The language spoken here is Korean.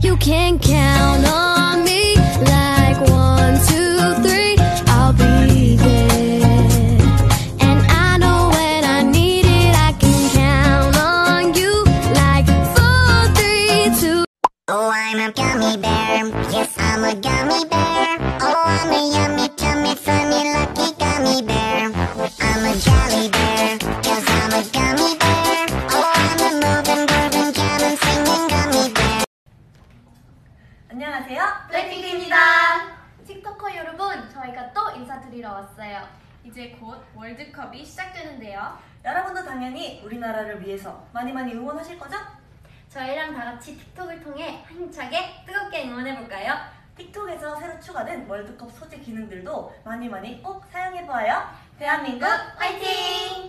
You can count on Oh, I'm a gummy bear. Yes, I'm a gummy bear. Oh, I'm a yummy, tummy, funny, lucky gummy bear. I'm a jelly bear. Yes, I'm a gummy bear. Oh, I'm a moving, grooving, jamming, singing gummy bear. 안녕하세요. 블랙핑크입니다. 틱토커 여러분, 저희가 또 인사드리러 왔어요. 이제 곧 월드컵이 시작되는데요. 여러분도 당연히 우리나라를 위해서 많이 많이 응원하실 거죠? 저희랑 다 같이 틱톡을 통해 힘차게 뜨겁게 응원해볼까요? 틱톡에서 새로 추가된 월드컵 소재 기능들도 많이 많이 꼭 사용해보아요. 대한민국 화이팅!